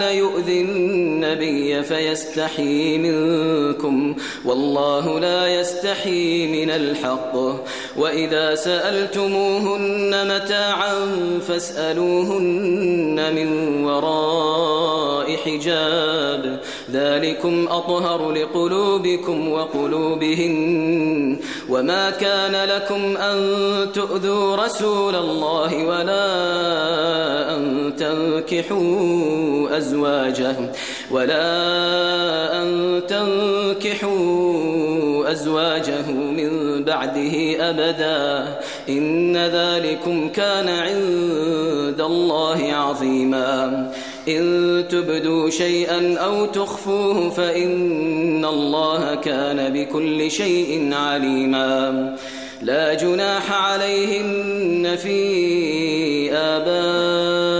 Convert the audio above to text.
كان يؤذي النبي فيستحي منكم والله لا يستحي من الحق وإذا سألتموهن متاعا فاسألوهن من وراء حجاب ذلكم أطهر لقلوبكم وقلوبهن وما كان لكم أن تؤذوا رسول الله ولا تنكحوا أزواجه ولا أن تنكحوا أزواجه من بعده أبدا إن ذلكم كان عند الله عظيما إن تبدوا شيئا أو تخفوه فإن الله كان بكل شيء عليما لا جناح عليهن في آبائهم